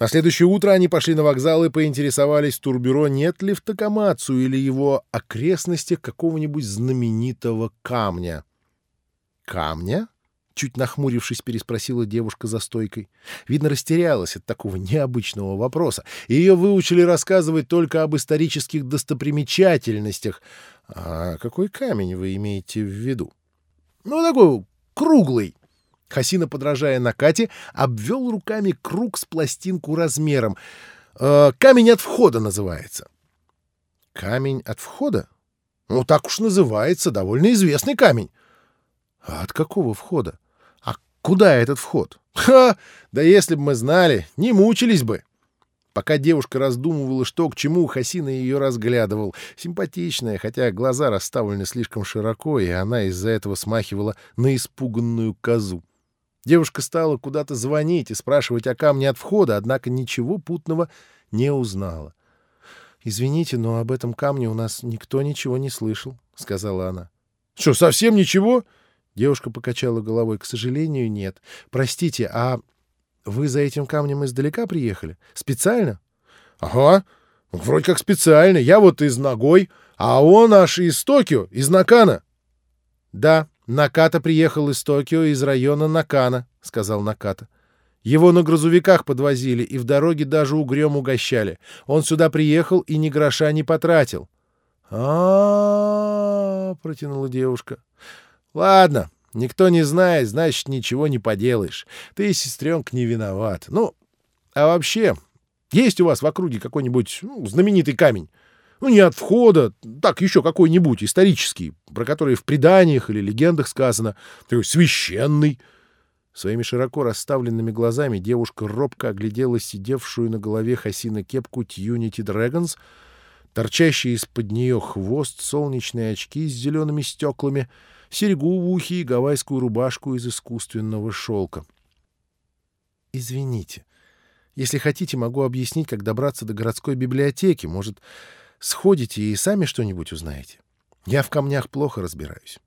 На следующее утро они пошли на вокзал и поинтересовались в турбюро, нет ли в Такамацу или его окрестностях какого-нибудь знаменитого камня. «Камня?» — чуть нахмурившись, переспросила девушка за стойкой. Видно, растерялась от такого необычного вопроса. Ее выучили рассказывать только об исторических достопримечательностях. А какой камень вы имеете в виду? Ну, такой круглый. Хасина, подражая Накате, обвел руками круг с пластинку размером. Э, «Камень от входа» называется. «Камень от входа?» «Ну, так уж называется. Довольно известный камень». «А от какого входа? А куда этот вход?» «Ха! Да если бы мы знали, не мучились бы!» Пока девушка раздумывала, что к чему, Хасина ее разглядывал. Симпатичная, хотя глаза расставлены слишком широко, и она из-за этого смахивала на испуганную козу. Девушка стала куда-то звонить и спрашивать о камне от входа, однако ничего путного не узнала. «Извините, но об этом камне у нас никто ничего не слышал», — сказала она. «Что, совсем ничего?» Девушка покачала головой. «К сожалению, нет. Простите, а вы за этим камнем издалека приехали? Специально?» «Ага, вроде как специально. Я вот из Ногой, а он аж из Токио, из Накана». «Да, «Наката приехал из Токио, из района Накана», — сказал Наката. «Его на грузовиках подвозили и в дороге даже угрём угощали. Он сюда приехал и ни гроша не потратил». А, протянула девушка. «Ладно, никто не знает, значит, ничего не поделаешь. Ты, сестренка, не виноват. Ну, а вообще, есть у вас в округе какой-нибудь ну, знаменитый камень? Ну, не от входа, так, еще какой-нибудь исторический, про который в преданиях или легендах сказано. Такой священный. Своими широко расставленными глазами девушка робко оглядела сидевшую на голове Хасина кепку Тьюнити Дрэгонс, торчащий из-под нее хвост, солнечные очки с зелеными стеклами, серьгу в ухе и гавайскую рубашку из искусственного шелка. «Извините. Если хотите, могу объяснить, как добраться до городской библиотеки. Может, Сходите и сами что-нибудь узнаете. Я в камнях плохо разбираюсь.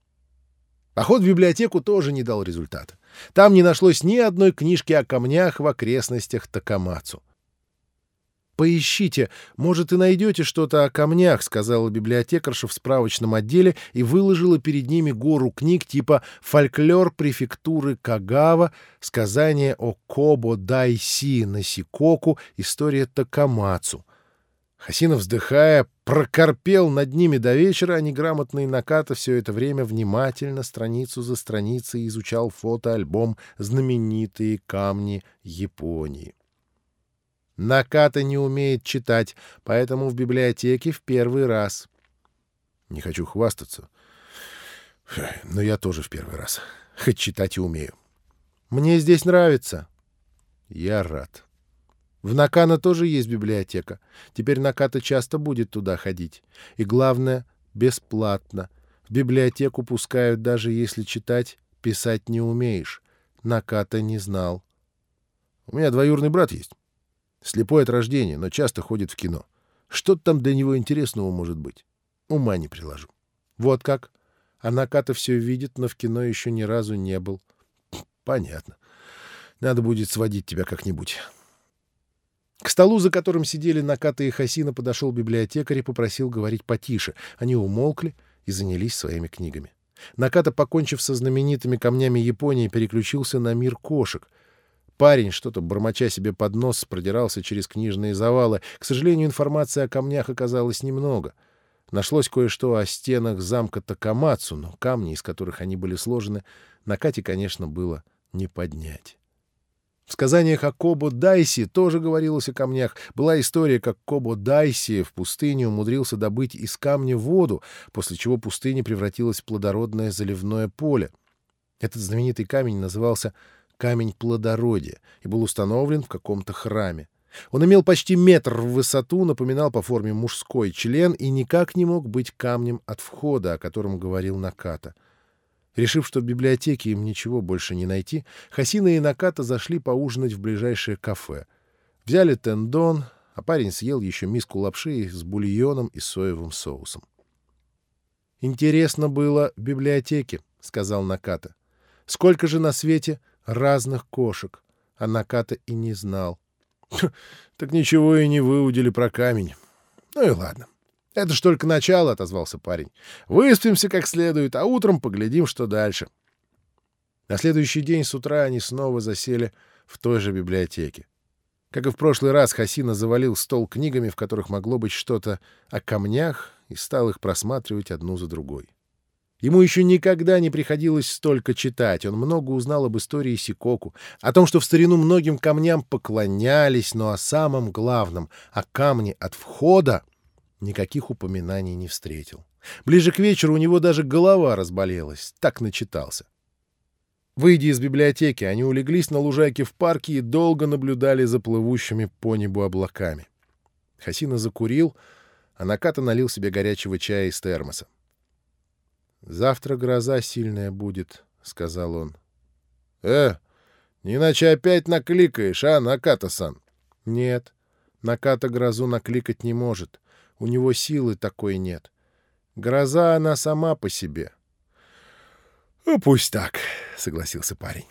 Поход в библиотеку тоже не дал результата. Там не нашлось ни одной книжки о камнях в окрестностях Такамацу. «Поищите, может, и найдете что-то о камнях», — сказала библиотекарша в справочном отделе и выложила перед ними гору книг типа «Фольклор префектуры Кагава», «Сказание о Кобо Дайси Насикоку», «История Такамацу». Хасинов, вздыхая, прокорпел над ними до вечера, а неграмотный Наката все это время внимательно, страницу за страницей, изучал фотоальбом «Знаменитые камни Японии». Наката не умеет читать, поэтому в библиотеке в первый раз. Не хочу хвастаться, но я тоже в первый раз. Хоть читать и умею. Мне здесь нравится. Я рад. В Накана тоже есть библиотека. Теперь Наката часто будет туда ходить. И главное, бесплатно. В библиотеку пускают, даже если читать, писать не умеешь. Наката не знал. У меня двоюрный брат есть. Слепой от рождения, но часто ходит в кино. Что там для него интересного может быть? Ума не приложу. Вот как. А Наката все видит, но в кино еще ни разу не был. Понятно. Надо будет сводить тебя как-нибудь. К столу, за которым сидели Наката и Хасина, подошел библиотекарь и попросил говорить потише. Они умолкли и занялись своими книгами. Наката, покончив со знаменитыми камнями Японии, переключился на мир кошек. Парень, что-то бормоча себе под нос, продирался через книжные завалы. К сожалению, информации о камнях оказалось немного. Нашлось кое-что о стенах замка Такамацу, но камни, из которых они были сложены, Накате, конечно, было не поднять. В сказаниях о Кобо Дайси тоже говорилось о камнях. Была история, как Кобо Дайси в пустыне умудрился добыть из камня воду, после чего пустыня превратилась в плодородное заливное поле. Этот знаменитый камень назывался «камень плодородия» и был установлен в каком-то храме. Он имел почти метр в высоту, напоминал по форме мужской член и никак не мог быть камнем от входа, о котором говорил Наката. Решив, что в библиотеке им ничего больше не найти, Хасина и Наката зашли поужинать в ближайшее кафе. Взяли тендон, а парень съел еще миску лапши с бульоном и соевым соусом. «Интересно было в библиотеке», — сказал Наката. «Сколько же на свете разных кошек?» А Наката и не знал. — Так ничего и не выудили про камень. Ну и ладно. — Это ж только начало, — отозвался парень. — Выспимся как следует, а утром поглядим, что дальше. На следующий день с утра они снова засели в той же библиотеке. Как и в прошлый раз, Хасина завалил стол книгами, в которых могло быть что-то о камнях, и стал их просматривать одну за другой. Ему еще никогда не приходилось столько читать. Он много узнал об истории Сикоку, о том, что в старину многим камням поклонялись, но о самом главном, о камне от входа, никаких упоминаний не встретил. Ближе к вечеру у него даже голова разболелась, так начитался. Выйдя из библиотеки, они улеглись на лужайке в парке и долго наблюдали за плывущими по небу облаками. Хасина закурил, а Наката налил себе горячего чая из термоса. «Завтра гроза сильная будет», — сказал он. «Э, иначе опять накликаешь, а, Наката-сан?» «Нет, Наката грозу накликать не может. У него силы такой нет. Гроза она сама по себе». «Ну, пусть так», — согласился парень.